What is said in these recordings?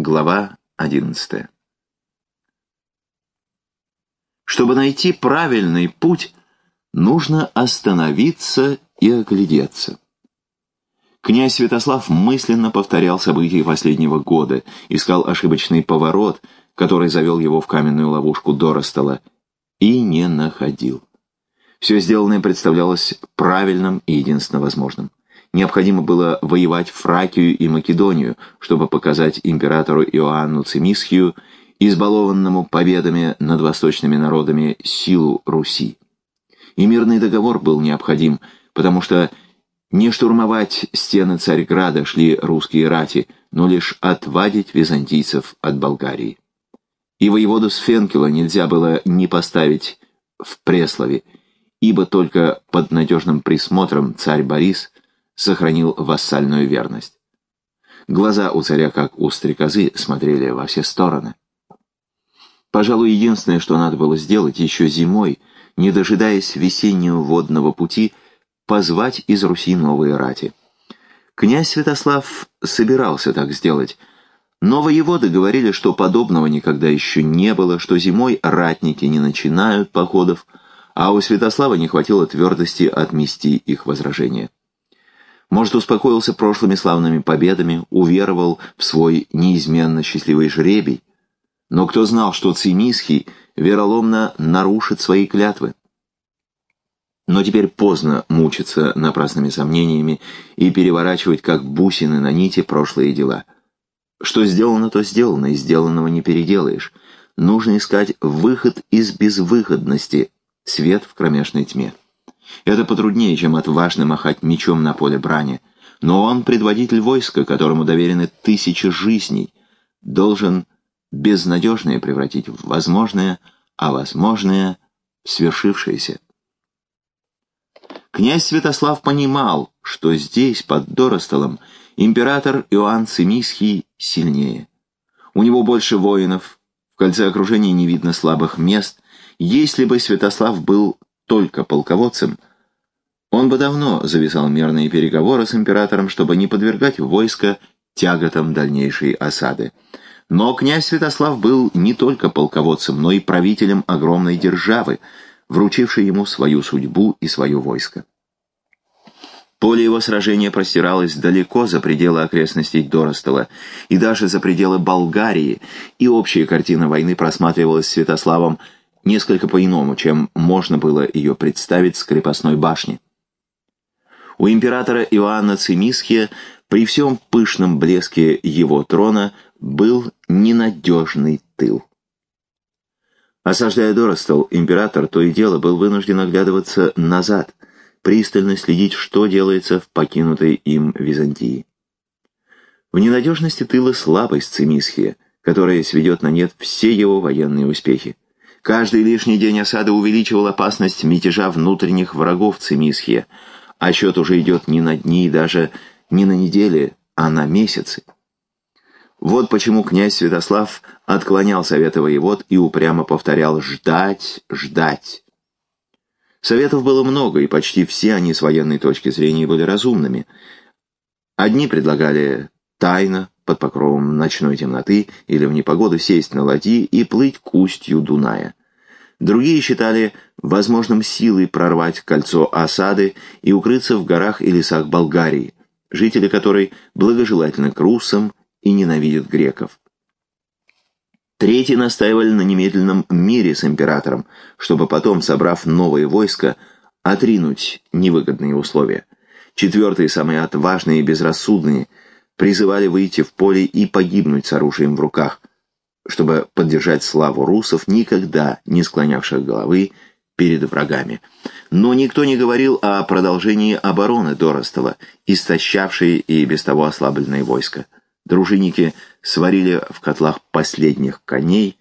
Глава 11 Чтобы найти правильный путь, нужно остановиться и оглядеться. Князь Святослав мысленно повторял события последнего года, искал ошибочный поворот, который завел его в каменную ловушку Доростола, и не находил. Все сделанное представлялось правильным и единственно возможным. Необходимо было воевать Фракию и Македонию, чтобы показать императору Иоанну Цимисхию, избалованному победами над восточными народами, силу Руси. И мирный договор был необходим, потому что не штурмовать стены Царьграда шли русские рати, но лишь отвадить византийцев от Болгарии. И воеводу Сфенкела нельзя было не поставить в Преслове, ибо только под надежным присмотром царь Борис сохранил вассальную верность. Глаза у царя, как у стрекозы, смотрели во все стороны. Пожалуй, единственное, что надо было сделать еще зимой, не дожидаясь весеннего водного пути, позвать из Руси новые рати. Князь Святослав собирался так сделать, но воеводы говорили, что подобного никогда еще не было, что зимой ратники не начинают походов, а у Святослава не хватило твердости отмести их возражения. Может, успокоился прошлыми славными победами, уверовал в свой неизменно счастливый жребий. Но кто знал, что Цимисхий вероломно нарушит свои клятвы? Но теперь поздно мучиться напрасными сомнениями и переворачивать, как бусины на нити, прошлые дела. Что сделано, то сделано, и сделанного не переделаешь. Нужно искать выход из безвыходности, свет в кромешной тьме. Это потруднее, чем отважно махать мечом на поле брани. Но он, предводитель войска, которому доверены тысячи жизней, должен безнадежное превратить в возможное, а возможное — в свершившееся. Князь Святослав понимал, что здесь, под Доростолом, император Иоанн Цимисхий сильнее. У него больше воинов, в кольце окружения не видно слабых мест. Если бы Святослав был только полководцем, он бы давно завязал мирные переговоры с императором, чтобы не подвергать войско тяготам дальнейшей осады. Но князь Святослав был не только полководцем, но и правителем огромной державы, вручившей ему свою судьбу и свое войско. Поле его сражения простиралось далеко за пределы окрестностей Доростола и даже за пределы Болгарии, и общая картина войны просматривалась Святославом несколько по-иному, чем можно было ее представить с крепостной башни. У императора Иоанна Цимисхия при всем пышном блеске его трона был ненадежный тыл. Осаждая Доростол, император то и дело был вынужден оглядываться назад, пристально следить, что делается в покинутой им Византии. В ненадежности тыла слабость Цимисхия, которая сведет на нет все его военные успехи. Каждый лишний день осады увеличивал опасность мятежа внутренних врагов Цимисхия, а счет уже идет не на дни и даже не на недели, а на месяцы. Вот почему князь Святослав отклонял советы воевод и упрямо повторял «ждать, ждать». Советов было много, и почти все они с военной точки зрения были разумными. Одни предлагали тайно, под покровом ночной темноты или в непогоду сесть на ладьи и плыть к устью Дуная. Другие считали возможным силой прорвать кольцо осады и укрыться в горах и лесах Болгарии, жители которой благожелательны к русам и ненавидят греков. Третьи настаивали на немедленном мире с императором, чтобы потом, собрав новые войска, отринуть невыгодные условия. Четвертые, самые отважные и безрассудные, призывали выйти в поле и погибнуть с оружием в руках, чтобы поддержать славу русов, никогда не склонявших головы перед врагами. Но никто не говорил о продолжении обороны Доростова, истощавшей и без того ослабленные войска. Дружинники сварили в котлах последних коней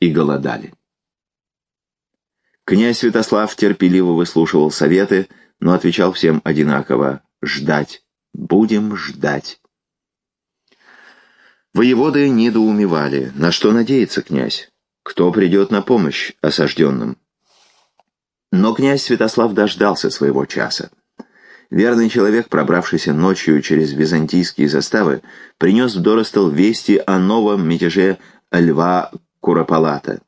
и голодали. Князь Святослав терпеливо выслушивал советы, но отвечал всем одинаково «Ждать, будем ждать». Воеводы недоумевали, на что надеется князь, кто придет на помощь осажденным. Но князь Святослав дождался своего часа. Верный человек, пробравшийся ночью через византийские заставы, принес в Доростол вести о новом мятеже Льва Куропалата,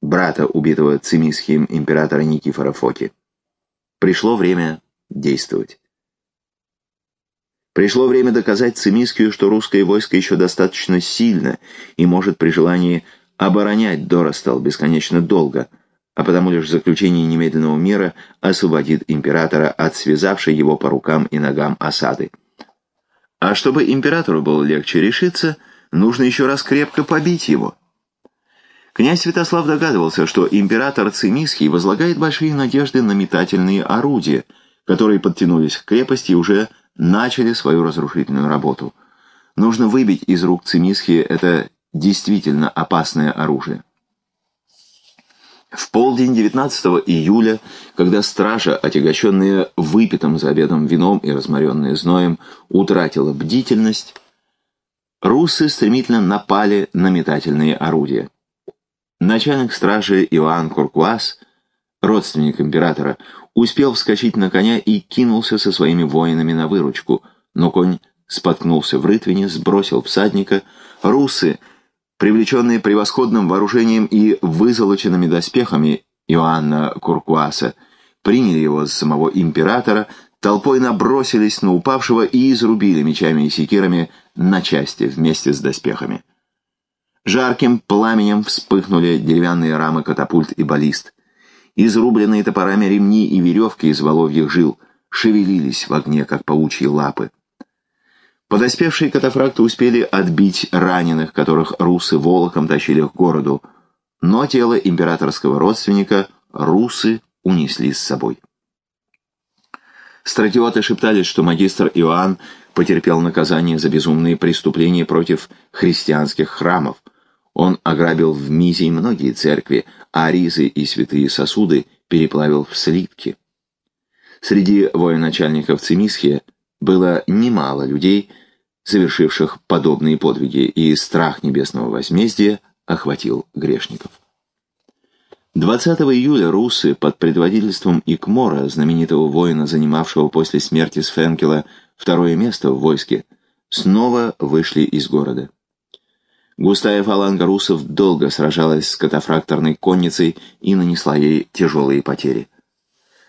брата убитого цимисхием императора Никифора Фоки. Пришло время действовать. Пришло время доказать Цимискию, что русское войско еще достаточно сильно и может при желании оборонять Доростал бесконечно долго, а потому лишь заключение немедленного мира освободит императора от связавшей его по рукам и ногам осады. А чтобы императору было легче решиться, нужно еще раз крепко побить его. Князь Святослав догадывался, что император Цимисхий возлагает большие надежды на метательные орудия, которые подтянулись к крепости уже начали свою разрушительную работу. Нужно выбить из рук Цимисхи это действительно опасное оружие. В полдень 19 июля, когда стража, отягощенная выпитым за обедом вином и разморенная зноем, утратила бдительность, русы стремительно напали на метательные орудия. Начальник стражи Иоанн Куркуас, родственник императора, успел вскочить на коня и кинулся со своими воинами на выручку, но конь споткнулся в рытвине, сбросил всадника. Русы, привлеченные превосходным вооружением и вызолоченными доспехами Иоанна Куркуаса, приняли его за самого императора, толпой набросились на упавшего и изрубили мечами и секирами на части вместе с доспехами. Жарким пламенем вспыхнули деревянные рамы катапульт и баллист. Изрубленные топорами ремни и веревки из воловьих жил шевелились в огне, как паучьи лапы. Подоспевшие катафракты успели отбить раненых, которых русы волоком тащили к городу, но тело императорского родственника русы унесли с собой. Стратиоты шептались, что магистр Иоанн потерпел наказание за безумные преступления против христианских храмов. Он ограбил в Мизии многие церкви, а ризы и святые сосуды переплавил в слитки. Среди военачальников Цимисхия было немало людей, совершивших подобные подвиги, и страх небесного возмездия охватил грешников. 20 июля русы под предводительством Икмора, знаменитого воина, занимавшего после смерти Сфенкела второе место в войске, снова вышли из города. Густая фаланга русов долго сражалась с катафракторной конницей и нанесла ей тяжелые потери.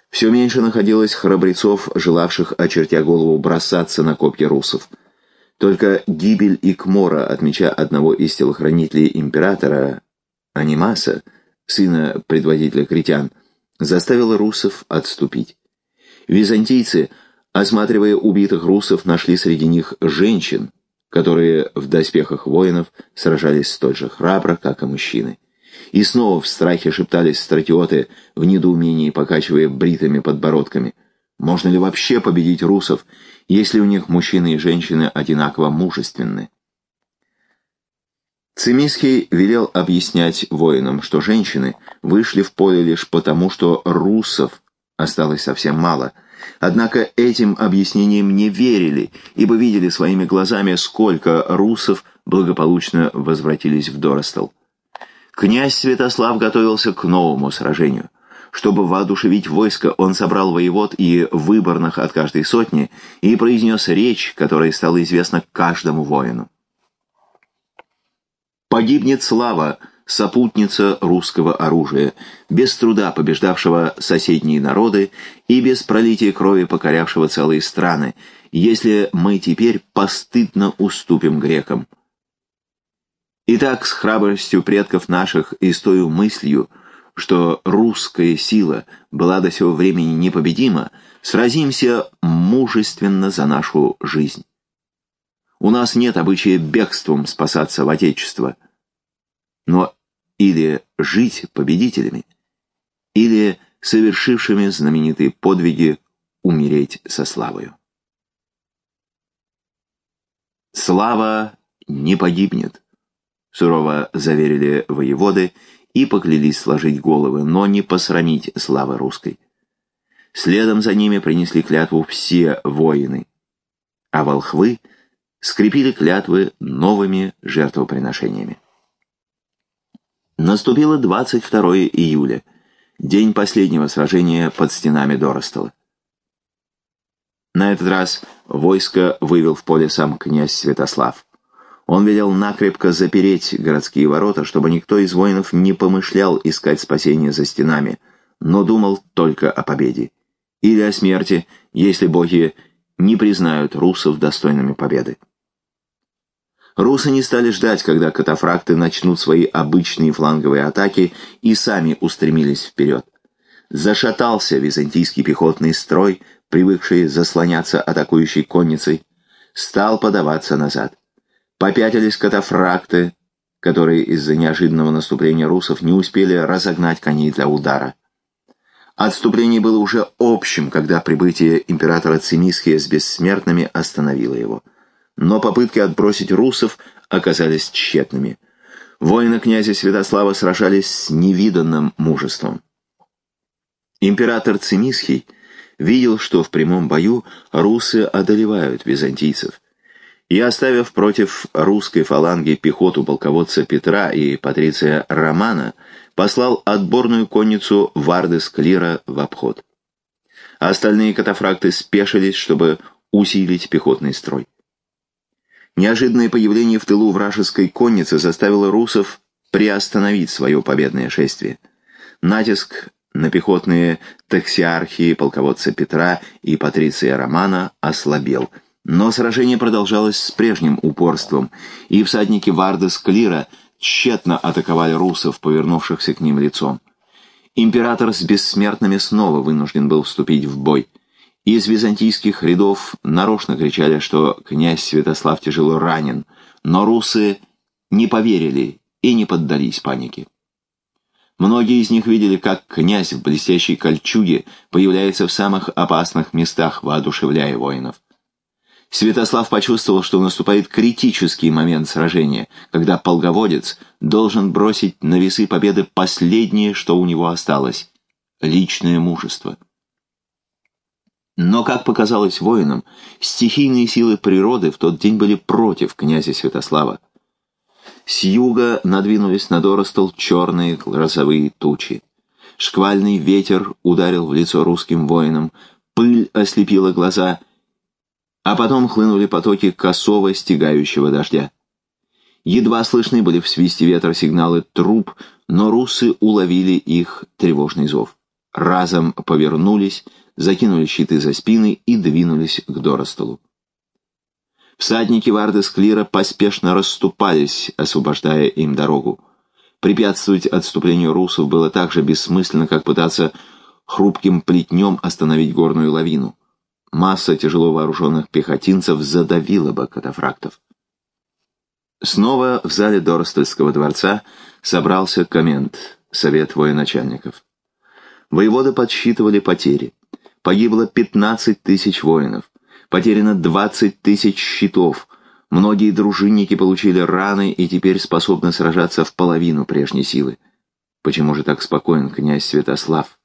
Все меньше находилось храбрецов, желавших, очертя голову, бросаться на копья русов. Только гибель Икмора от меча одного из телохранителей императора, Анимаса, сына предводителя критян, заставила русов отступить. Византийцы, осматривая убитых русов, нашли среди них женщин, которые в доспехах воинов сражались столь же храбро, как и мужчины. И снова в страхе шептались стратиоты, в недоумении покачивая бритыми подбородками. Можно ли вообще победить русов, если у них мужчины и женщины одинаково мужественны? Цимиский велел объяснять воинам, что женщины вышли в поле лишь потому, что русов осталось совсем мало – Однако этим объяснениям не верили, ибо видели своими глазами, сколько русов благополучно возвратились в Доростол. Князь Святослав готовился к новому сражению. Чтобы воодушевить войско, он собрал воевод и выборных от каждой сотни и произнес речь, которая стала известна каждому воину. «Погибнет слава сопутница русского оружия, без труда побеждавшего соседние народы и без пролития крови покорявшего целые страны, если мы теперь постыдно уступим грекам. Итак, с храбростью предков наших и с той мыслью, что русская сила была до сего времени непобедима, сразимся мужественно за нашу жизнь. У нас нет обычая бегством спасаться в Отечество, но или жить победителями, или совершившими знаменитые подвиги умереть со славою. «Слава не погибнет», — сурово заверили воеводы и поклялись сложить головы, но не посрамить славы русской. Следом за ними принесли клятву все воины, а волхвы скрепили клятвы новыми жертвоприношениями. Наступило 22 июля, день последнего сражения под стенами Доростола. На этот раз войско вывел в поле сам князь Святослав. Он велел накрепко запереть городские ворота, чтобы никто из воинов не помышлял искать спасения за стенами, но думал только о победе. Или о смерти, если боги не признают русов достойными победы. Русы не стали ждать, когда катафракты начнут свои обычные фланговые атаки и сами устремились вперед. Зашатался византийский пехотный строй, привыкший заслоняться атакующей конницей, стал подаваться назад. Попятились катафракты, которые из-за неожиданного наступления русов не успели разогнать коней для удара. Отступление было уже общим, когда прибытие императора Цимисхия с бессмертными остановило его. Но попытки отбросить русов оказались тщетными. Воины князя Святослава сражались с невиданным мужеством. Император Цимисхий видел, что в прямом бою русы одолевают византийцев. И оставив против русской фаланги пехоту полководца Петра и патриция Романа, послал отборную конницу Вардес Клира в обход. Остальные катафракты спешились, чтобы усилить пехотный строй. Неожиданное появление в тылу вражеской конницы заставило русов приостановить свое победное шествие. Натиск на пехотные таксиархии полководца Петра и Патриция Романа ослабел. Но сражение продолжалось с прежним упорством, и всадники Вардес Клира тщетно атаковали русов, повернувшихся к ним лицом. Император с бессмертными снова вынужден был вступить в бой. Из византийских рядов нарочно кричали, что князь Святослав тяжело ранен, но русы не поверили и не поддались панике. Многие из них видели, как князь в блестящей кольчуге появляется в самых опасных местах, воодушевляя воинов. Святослав почувствовал, что наступает критический момент сражения, когда полководец должен бросить на весы победы последнее, что у него осталось — личное мужество. Но, как показалось воинам, стихийные силы природы в тот день были против князя Святослава. С юга надвинулись на Доростол черные грозовые тучи. Шквальный ветер ударил в лицо русским воинам, пыль ослепила глаза, а потом хлынули потоки косого стегающего дождя. Едва слышны были в свисте ветра сигналы труп, но русы уловили их тревожный зов. Разом повернулись, закинули щиты за спины и двинулись к Доростолу. Всадники Вардес Клира поспешно расступались, освобождая им дорогу. Препятствовать отступлению русов было так же бессмысленно, как пытаться хрупким плетнем остановить горную лавину. Масса тяжело вооруженных пехотинцев задавила бы катафрактов. Снова в зале Доростольского дворца собрался коммент, совет военачальников. Воеводы подсчитывали потери. Погибло 15 тысяч воинов. Потеряно 20 тысяч щитов. Многие дружинники получили раны и теперь способны сражаться в половину прежней силы. Почему же так спокоен князь Святослав?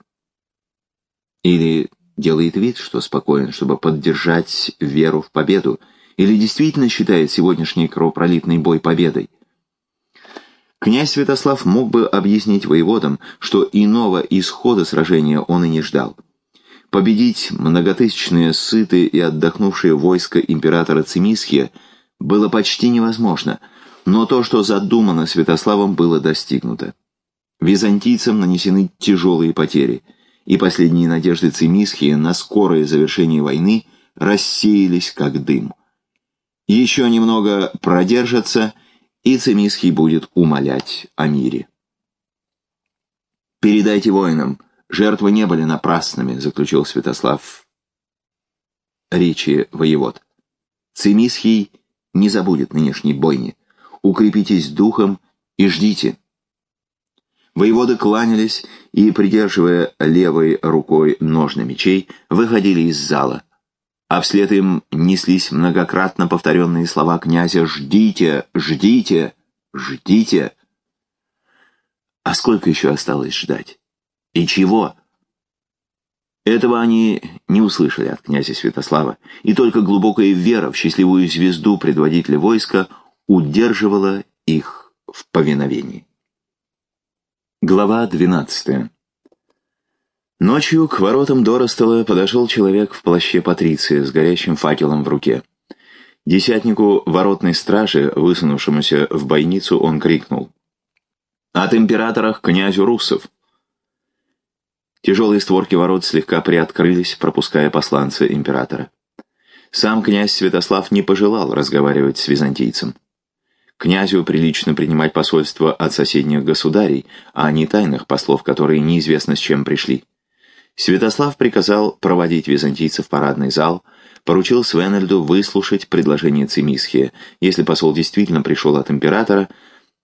Или делает вид, что спокоен, чтобы поддержать веру в победу, или действительно считает сегодняшний кровопролитный бой победой? Князь Святослав мог бы объяснить воеводам, что иного исхода сражения он и не ждал. Победить многотысячные сытые и отдохнувшие войско императора Цимисхия было почти невозможно, но то, что задумано Святославом, было достигнуто. Византийцам нанесены тяжелые потери, и последние надежды Цимисхия на скорое завершение войны рассеялись как дым. Еще немного продержатся, и Цимисхий будет умолять о мире. «Передайте воинам», Жертвы не были напрасными, заключил Святослав речи воевод. Цимисхий не забудет нынешней бойни. Укрепитесь духом и ждите. Воеводы кланялись и, придерживая левой рукой ножны мечей, выходили из зала. А вслед им неслись многократно повторенные слова князя «Ждите! Ждите! Ждите!» А сколько еще осталось ждать? И чего? Этого они не услышали от князя Святослава, и только глубокая вера в счастливую звезду предводителя войска удерживала их в повиновении. Глава 12. Ночью к воротам Доростола подошел человек в плаще Патриция с горящим факелом в руке. Десятнику воротной стражи, высунувшемуся в бойницу, он крикнул. «От императора к князю Руссов!» Тяжелые створки ворот слегка приоткрылись, пропуская посланца императора. Сам князь Святослав не пожелал разговаривать с византийцем. Князю прилично принимать посольство от соседних государей, а не тайных послов, которые неизвестно с чем пришли. Святослав приказал проводить византийцев в парадный зал, поручил Свенельду выслушать предложение Цимисхия, если посол действительно пришел от императора,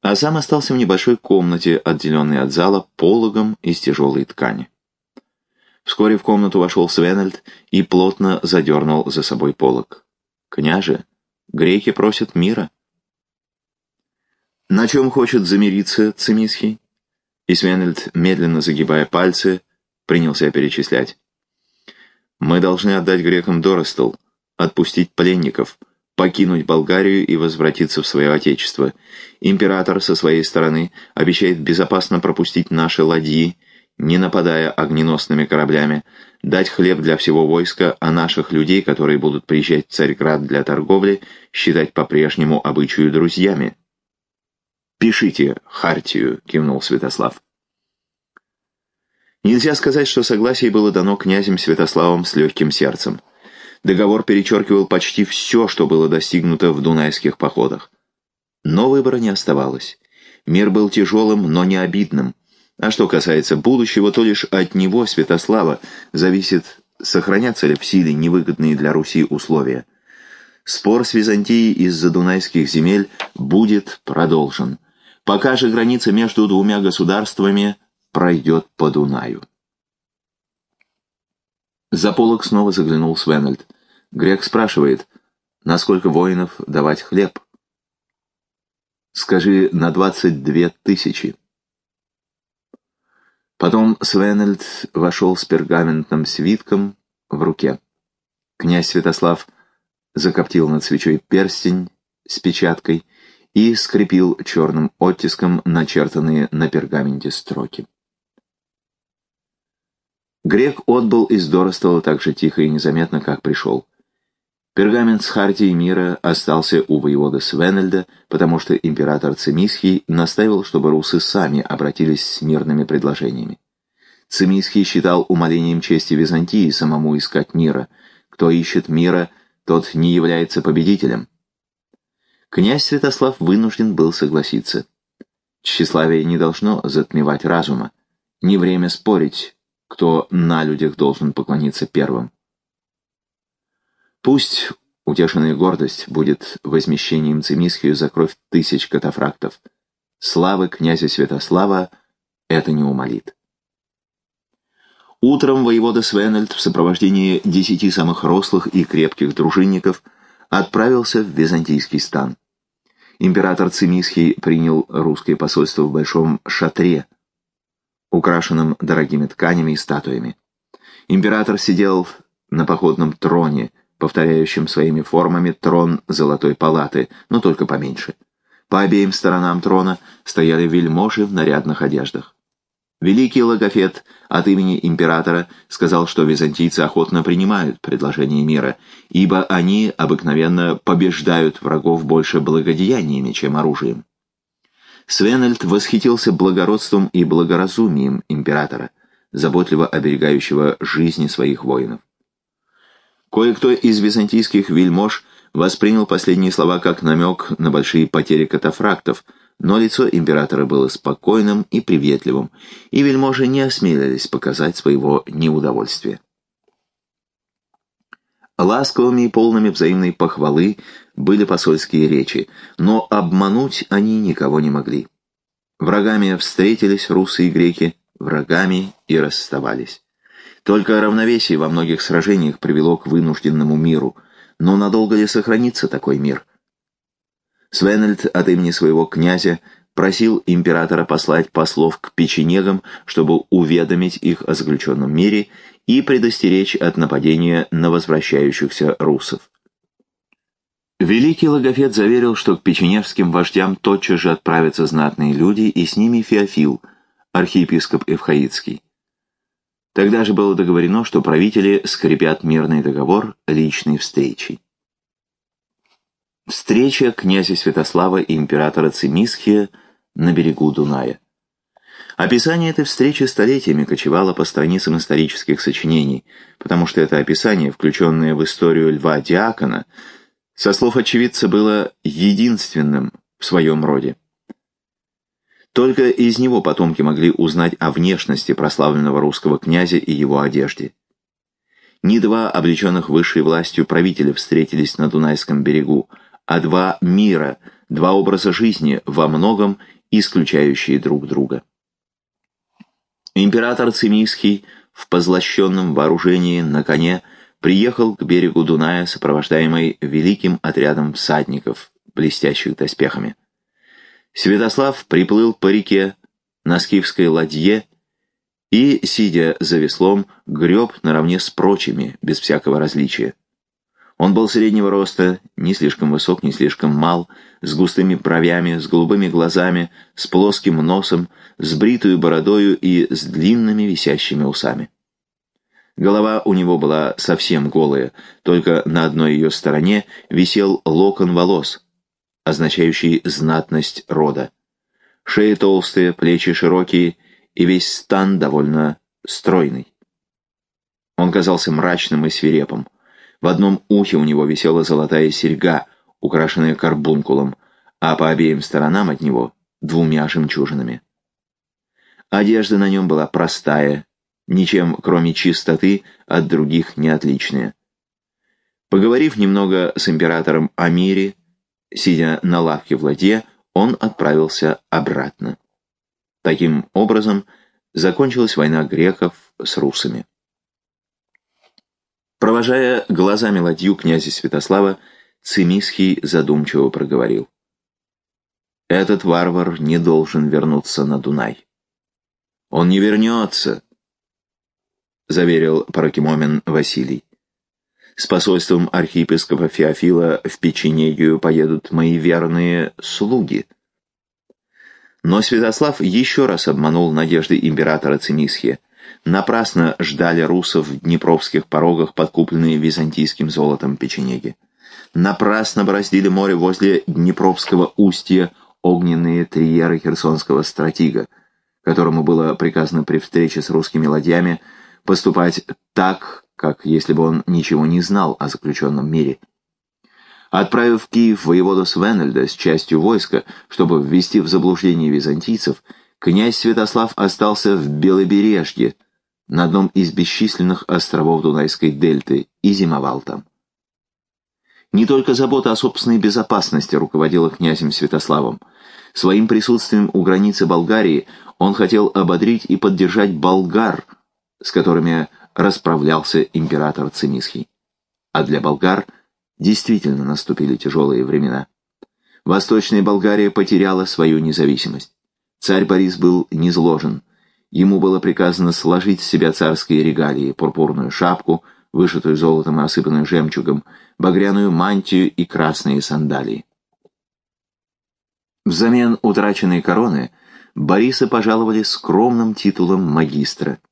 а сам остался в небольшой комнате, отделенной от зала пологом из тяжелой ткани. Вскоре в комнату вошел Свенельд и плотно задернул за собой полог. «Княже, греки просят мира». «На чем хочет замириться Цимисхий?» И Свенельд, медленно загибая пальцы, принялся перечислять. «Мы должны отдать грекам Доростол, отпустить пленников, покинуть Болгарию и возвратиться в свое отечество. Император со своей стороны обещает безопасно пропустить наши ладьи, не нападая огненосными кораблями, дать хлеб для всего войска, а наших людей, которые будут приезжать в Царьград для торговли, считать по-прежнему обычаю друзьями». «Пишите хартию», — кивнул Святослав. Нельзя сказать, что согласие было дано князем Святославом с легким сердцем. Договор перечеркивал почти все, что было достигнуто в дунайских походах. Но выбора не оставалось. Мир был тяжелым, но не обидным. А что касается будущего, то лишь от него, Святослава, зависит, сохранятся ли в силе невыгодные для Руси условия. Спор с Византией из-за дунайских земель будет продолжен. Пока же граница между двумя государствами пройдет по Дунаю. За полок снова заглянул Свенальд. Грек спрашивает, насколько воинов давать хлеб? Скажи, на двадцать две тысячи. Потом Свенельд вошел с пергаментным свитком в руке. Князь Святослав закоптил над свечой перстень с печаткой и скрепил черным оттиском начертанные на пергаменте строки. Грек отбыл из Доростола так же тихо и незаметно, как пришел. Пергамент с Хартией мира остался у воевода Свенельда, потому что император Цимисхий настаивал, чтобы русы сами обратились с мирными предложениями. Цимисхий считал умолением чести Византии самому искать мира. Кто ищет мира, тот не является победителем. Князь Святослав вынужден был согласиться. Тщеславие не должно затмевать разума. Не время спорить, кто на людях должен поклониться первым. Пусть утешенная гордость будет возмещением Цимисхию за кровь тысяч катафрактов. Славы князя Святослава это не умолит. Утром воевода Свенельд в сопровождении десяти самых рослых и крепких дружинников отправился в византийский стан. Император Цимисхий принял русское посольство в большом шатре, украшенным дорогими тканями и статуями. Император сидел на походном троне, повторяющем своими формами трон Золотой Палаты, но только поменьше. По обеим сторонам трона стояли вельможи в нарядных одеждах. Великий Логофет от имени императора сказал, что византийцы охотно принимают предложение мира, ибо они обыкновенно побеждают врагов больше благодеяниями, чем оружием. Свенельд восхитился благородством и благоразумием императора, заботливо оберегающего жизни своих воинов. Кое-кто из византийских вельмож воспринял последние слова как намек на большие потери катафрактов, но лицо императора было спокойным и приветливым, и вельможи не осмелились показать своего неудовольствия. Ласковыми и полными взаимной похвалы были посольские речи, но обмануть они никого не могли. Врагами встретились русы и греки, врагами и расставались. Только равновесие во многих сражениях привело к вынужденному миру, но надолго ли сохранится такой мир? Свенельд от имени своего князя просил императора послать послов к печенегам, чтобы уведомить их о заключенном мире и предостеречь от нападения на возвращающихся русов. Великий Логофет заверил, что к печеневским вождям тотчас же отправятся знатные люди, и с ними Феофил, архиепископ Эвхаидский. Тогда же было договорено, что правители скрепят мирный договор личной встречей. Встреча князя Святослава и императора Цимисхия на берегу Дуная. Описание этой встречи столетиями кочевало по страницам исторических сочинений, потому что это описание, включенное в историю Льва Диакона, со слов очевидца было единственным в своем роде. Только из него потомки могли узнать о внешности прославленного русского князя и его одежде. Не два облеченных высшей властью правителя встретились на Дунайском берегу, а два мира, два образа жизни, во многом исключающие друг друга. Император Цимийский в позлощенном вооружении на коне приехал к берегу Дуная, сопровождаемый великим отрядом всадников, блестящих доспехами. Святослав приплыл по реке на скифской ладье и, сидя за веслом, греб наравне с прочими, без всякого различия. Он был среднего роста, не слишком высок, не слишком мал, с густыми бровями, с голубыми глазами, с плоским носом, с бритую бородою и с длинными висящими усами. Голова у него была совсем голая, только на одной ее стороне висел локон волос, означающий знатность рода. Шея толстая, плечи широкие и весь стан довольно стройный. Он казался мрачным и свирепым. В одном ухе у него висела золотая серьга, украшенная карбункулом, а по обеим сторонам от него — двумя жемчужинами. Одежда на нем была простая, ничем, кроме чистоты, от других не отличная. Поговорив немного с императором о мире, Сидя на лавке в ладье, он отправился обратно. Таким образом, закончилась война греков с русами. Провожая глазами ладью князя Святослава, Цимисхий задумчиво проговорил. «Этот варвар не должен вернуться на Дунай». «Он не вернется», — заверил Паракимомен Василий. С посольством архиепископа Феофила в Печенегию поедут мои верные слуги. Но Святослав еще раз обманул надежды императора Цимисхия. Напрасно ждали русов в Днепровских порогах, подкупленные византийским золотом печенеги. Напрасно бороздили море возле Днепровского устья огненные триеры херсонского стратега, которому было приказано при встрече с русскими ладьями поступать так, как если бы он ничего не знал о заключенном мире. Отправив в Киев воевода Свенельда с частью войска, чтобы ввести в заблуждение византийцев, князь Святослав остался в Белобережье, на одном из бесчисленных островов Дунайской дельты, и зимовал там. Не только забота о собственной безопасности руководила князем Святославом. Своим присутствием у границы Болгарии он хотел ободрить и поддержать болгар, с которыми расправлялся император Цимисхий. А для болгар действительно наступили тяжелые времена. Восточная Болгария потеряла свою независимость. Царь Борис был низложен. Ему было приказано сложить с себя царские регалии, пурпурную шапку, вышитую золотом и осыпанную жемчугом, багряную мантию и красные сандалии. Взамен утраченной короны Бориса пожаловали скромным титулом магистра –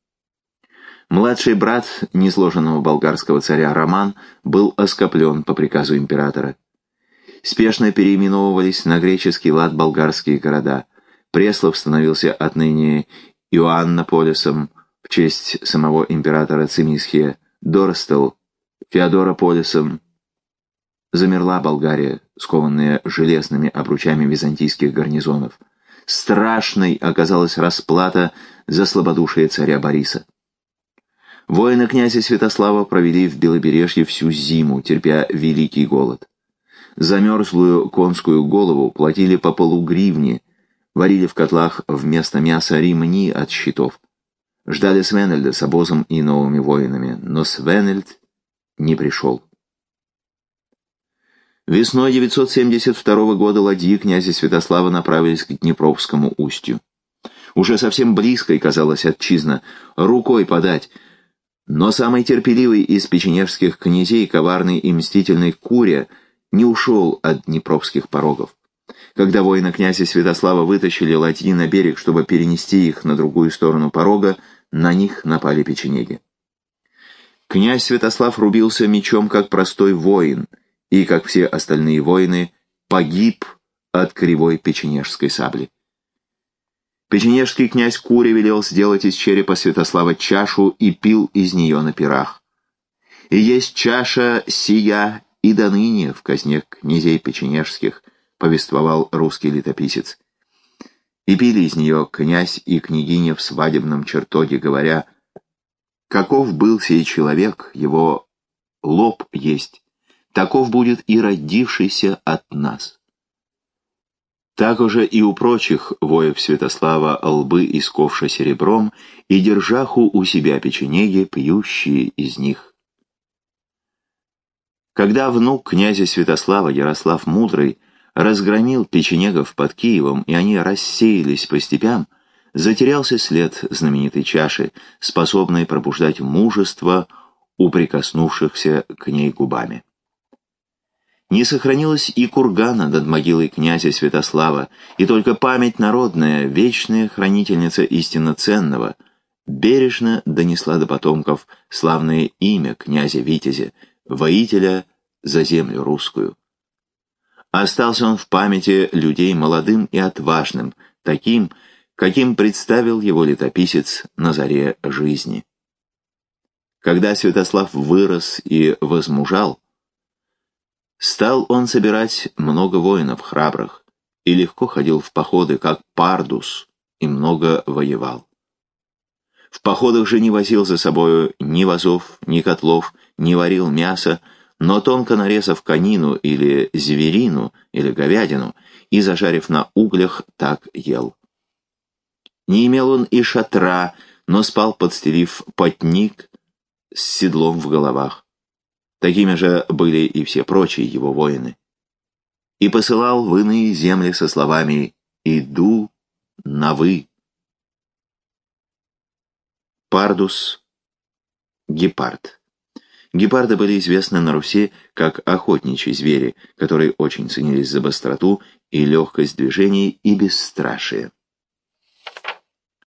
Младший брат несложенного болгарского царя Роман был оскоплен по приказу императора. Спешно переименовывались на греческий лад болгарские города. Преслов становился отныне Иоаннополисом в честь самого императора Цимисхия, Дорстел Феодорополисом. Замерла Болгария, скованная железными обручами византийских гарнизонов. Страшной оказалась расплата за слабодушие царя Бориса. Воины князя Святослава провели в Белобережье всю зиму, терпя великий голод. Замерзлую конскую голову платили по полугривне, варили в котлах вместо мяса ремни от щитов. Ждали Свенельда с обозом и новыми воинами, но Свенельд не пришел. Весной 972 года ладьи князя Святослава направились к Днепровскому устью. Уже совсем близко, и казалось, отчизна, рукой подать — но самый терпеливый из печенежских князей, коварный и мстительный Куря, не ушел от днепровских порогов. Когда воины князя Святослава вытащили ладьи на берег, чтобы перенести их на другую сторону порога, на них напали печенеги. Князь Святослав рубился мечом, как простой воин, и, как все остальные воины, погиб от кривой печенежской сабли. Печенежский князь Куря велел сделать из черепа Святослава чашу и пил из нее на пирах. И есть чаша сия и до ныне в казне князей печенежских, повествовал русский летописец. И пили из нее князь и княгиня в свадебном чертоге, говоря, «Каков был сей человек, его лоб есть, таков будет и родившийся от нас». Так уже и у прочих воев Святослава лбы исковша серебром, и держаху у себя печенеги, пьющие из них. Когда внук князя Святослава Ярослав Мудрый разгромил печенегов под Киевом, и они рассеялись по степям, затерялся след знаменитой чаши, способной пробуждать мужество у прикоснувшихся к ней губами. Не сохранилось и кургана над могилой князя Святослава, и только память народная, вечная хранительница истинно ценного, бережно донесла до потомков славное имя князя Витязя, воителя за землю русскую. Остался он в памяти людей молодым и отважным, таким, каким представил его летописец на заре жизни. Когда Святослав вырос и возмужал, Стал он собирать много воинов храбрых и легко ходил в походы, как пардус, и много воевал. В походах же не возил за собою ни вазов, ни котлов, не варил мясо, но тонко нарезав конину или зверину или говядину и зажарив на углях, так ел. Не имел он и шатра, но спал, подстелив потник с седлом в головах. Такими же были и все прочие его воины. И посылал в иные земли со словами «Иду на вы». Пардус, гепард. Гепарды были известны на Руси как охотничьи звери, которые очень ценились за быстроту и легкость движений и бесстрашие.